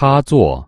插座